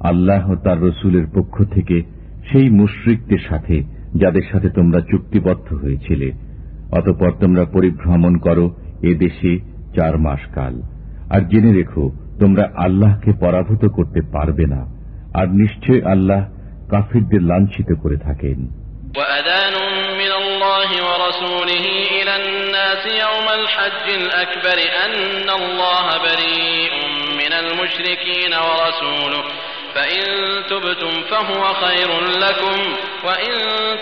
আল্লাহ ও তার রসুলের পক্ষ থেকে সেই মুশ্রিকদের সাথে যাদের সাথে তোমরা চুক্তিবদ্ধ হয়েছিলে অতপর তোমরা পরিভ্রমণ করো এ দেশে চার মাস কাল আর জেনে রেখো তোমরা আল্লাহকে পরাভূত করতে পারবে না আর নিশ্চয় আল্লাহ কাফিরদের লাঞ্ছিত করে থাকেন وأذان من الله ورسوله إلى الناس يوم الحج الأكبر أن الله بريء من المشركين ورسوله فإن تبتم فهو خير لكم وإن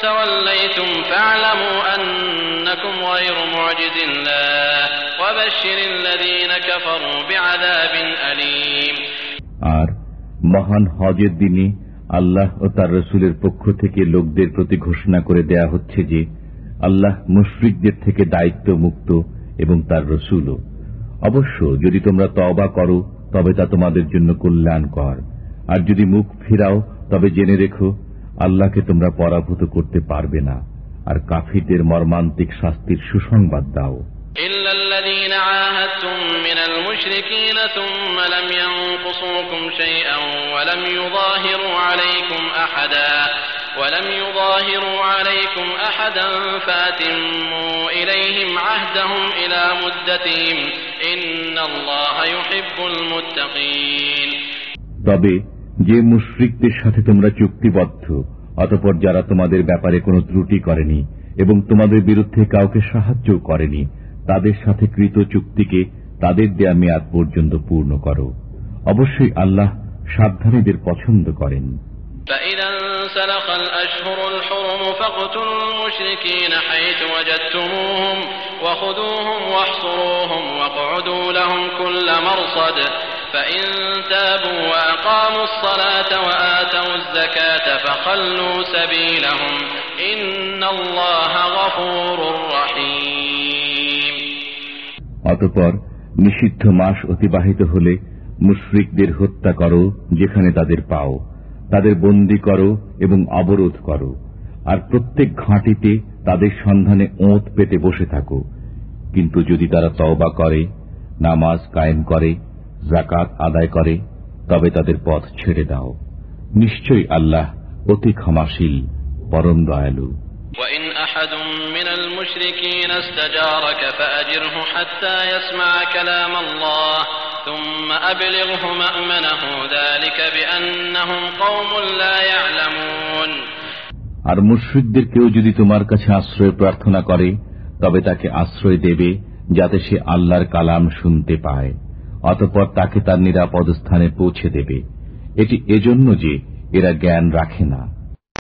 توليتم فاعلموا أنكم غير معجز الله وبشر الذين كفروا بعذاب أليم আর মহান হজের দিনে আল্লাহ ও তার রসুলের পক্ষ থেকে লোকদের প্রতি ঘোষণা করে দেয়া হচ্ছে যে আল্লাহ মুশরিকদের থেকে দায়িত্ব মুক্ত এবং তার রসুলও অবশ্য যদি তোমরা তবা করো তবে তা তোমাদের জন্য কল্যাণকর আর যদি মুখ ফিরাও তবে জেনে রেখো আল্লাহকে তোমরা পরাভূত করতে পারবে না আর কাফিরদের মর্মান্তিক শাস্তির সুসংবাদ দাও إلا الذين عاهدتم من المشركين ثم لم ينقصوكم شيئا ولم يظاهروا عليكم أحدا ولم يظاهروا عليكم أحدا فاتموا إليهم عهدهم إلى مدتهم إن الله يحب المتقين তবে যে মুশরিকদের সাথে তোমরা চুক্তিবদ্ধ অতপর যারা তোমাদের ব্যাপারে কোনো ত্রুটি করেনি এবং তোমাদের বিরুদ্ধে কাউকে সাহায্য করেনি তাদের সাথে কৃত চুক্তিকে তাদের দেয়া মেয়াদ পর্যন্ত পূর্ণ করো অবশ্যই আল্লাহ সাবধানীদের পছন্দ করেন فإذا انسلخ الأشهر الحرم فاقتلوا المشركين حيث وجدتموهم وخذوهم واحصروهم واقعدوا لهم كل مرصد فإن تابوا وأقاموا الصلاة وآتوا الزكاة فخلوا سبيلهم إن الله غفور رحيم অতপর নিষিদ্ধ মাস অতিবাহিত হলে মুশরিকদের হত্যা করো যেখানে তাদের পাও তাদের বন্দি করো এবং অবরোধ করো আর প্রত্যেক ঘাঁটিতে তাদের সন্ধানে ওঁত পেতে বসে থাকো কিন্তু যদি তারা তওবা করে নামাজ কায়েম করে জাকাত আদায় করে তবে তাদের পথ ছেড়ে দাও নিশ্চয়ই আল্লাহ অতি ক্ষমাশীল পরম দয়ালু وإن أحد من المشركين استجارك فأجره حتى يسمع كلام الله ثم أبلغه مأمنه ذلك بأنهم قوم لا يعلمون আর মুশ্রিকদের কেউ যদি তোমার কাছে আশ্রয় প্রার্থনা করে তবে তাকে আশ্রয় দেবে যাতে সে আল্লাহর কালাম শুনতে পায় অতপর তাকে তার নিরাপদ স্থানে পৌঁছে দেবে। এটি এজন্য যে এরা জ্ঞান রাখে না।